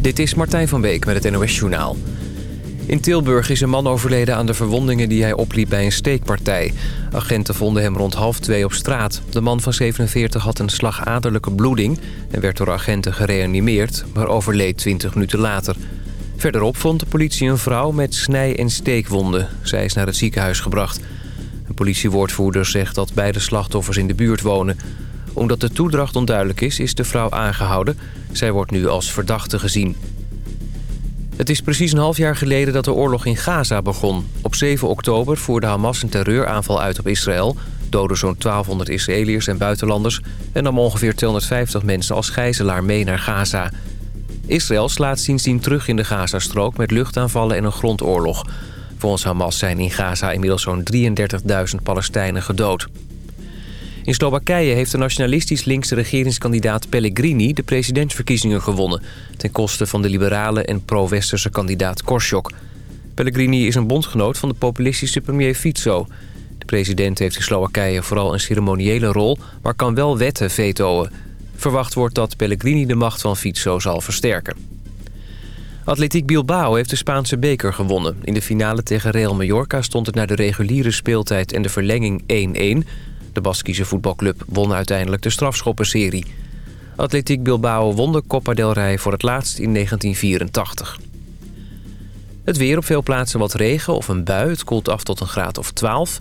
Dit is Martijn van Beek met het NOS Journaal. In Tilburg is een man overleden aan de verwondingen die hij opliep bij een steekpartij. Agenten vonden hem rond half twee op straat. De man van 47 had een slagaderlijke bloeding... en werd door agenten gereanimeerd, maar overleed 20 minuten later. Verderop vond de politie een vrouw met snij- en steekwonden. Zij is naar het ziekenhuis gebracht. Een politiewoordvoerder zegt dat beide slachtoffers in de buurt wonen. Omdat de toedracht onduidelijk is, is de vrouw aangehouden. Zij wordt nu als verdachte gezien. Het is precies een half jaar geleden dat de oorlog in Gaza begon. Op 7 oktober voerde Hamas een terreuraanval uit op Israël... doodde zo'n 1200 Israëliërs en buitenlanders... en nam ongeveer 250 mensen als gijzelaar mee naar Gaza. Israël slaat sindsdien terug in de Gazastrook... met luchtaanvallen en een grondoorlog. Volgens Hamas zijn in Gaza inmiddels zo'n 33.000 Palestijnen gedood. In Slowakije heeft de nationalistisch linkse regeringskandidaat Pellegrini... de presidentsverkiezingen gewonnen... ten koste van de liberale en pro-westerse kandidaat Korschok. Pellegrini is een bondgenoot van de populistische premier Fico. De president heeft in Slowakije vooral een ceremoniële rol... maar kan wel wetten vetoen. Verwacht wordt dat Pellegrini de macht van Fico zal versterken. Atletiek Bilbao heeft de Spaanse beker gewonnen. In de finale tegen Real Mallorca stond het naar de reguliere speeltijd en de verlenging 1-1... De Baskische voetbalclub won uiteindelijk de strafschoppenserie. Atletiek Bilbao won de Copa del Rey voor het laatst in 1984. Het weer op veel plaatsen wat regen of een bui. Het koelt af tot een graad of 12.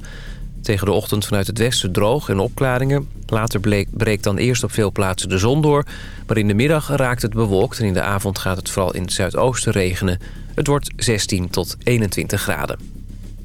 Tegen de ochtend vanuit het westen droog en opklaringen. Later breekt dan eerst op veel plaatsen de zon door. Maar in de middag raakt het bewolkt en in de avond gaat het vooral in het zuidoosten regenen. Het wordt 16 tot 21 graden.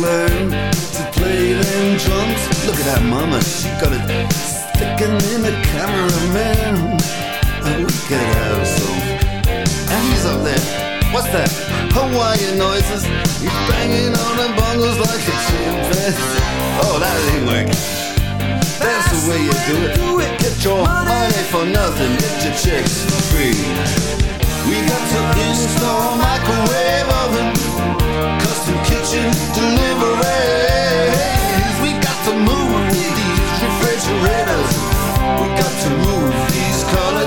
Learn to play them drums. Look at that mama, she got it sticking in the cameraman. And we could have some. And he's up there. What's that? Hawaiian noises. He's banging on the bongos like a chimpanzee. Oh, that ain't working. That's the way you do it. Get your money for nothing. Get your chicks for free. We got to install microwave oven, custom kitchen deliveries. We got to move these refrigerators. We got to move these color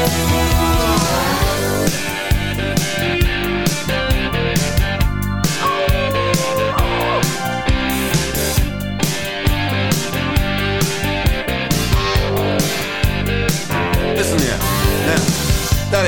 Listen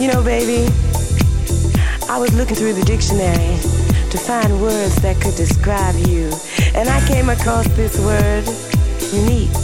you know baby i was looking through the dictionary to find words that could describe you, and I came across this word unique.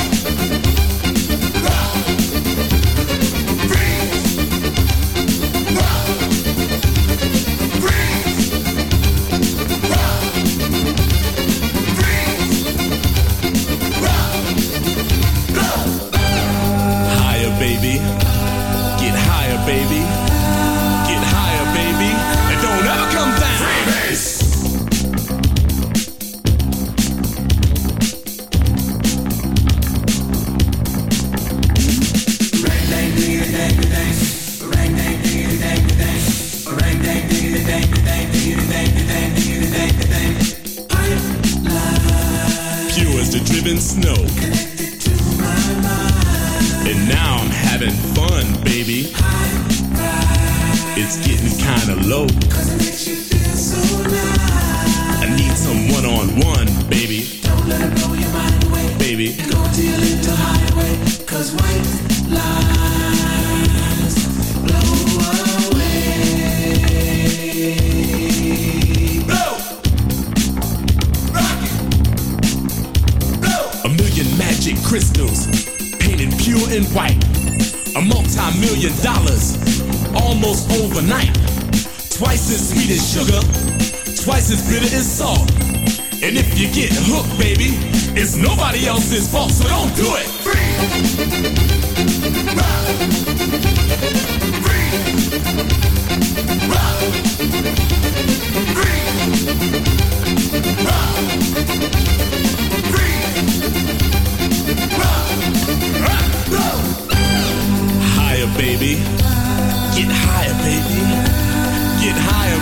Twice as sweet as sugar, twice as bitter as salt. And if you get hooked, baby, it's nobody else's fault, so don't do it. Free. Higher, baby. Get higher, baby.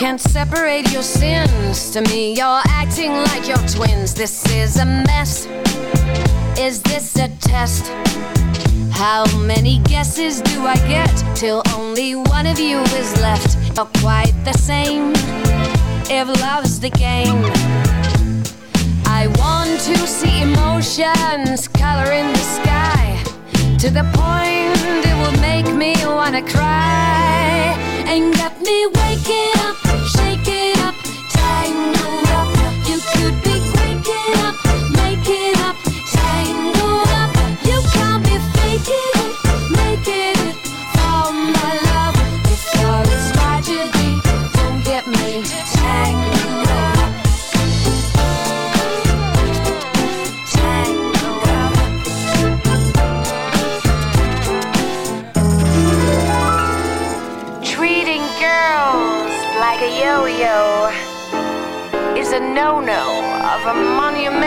can't separate your sins to me. You're acting like your twins. This is a mess. Is this a test? How many guesses do I get till only one of you is left? But quite the same. If love's the game. I want to see emotions color in the sky to the point it will make me wanna cry and got me waking up, shake it up, tighten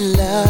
love.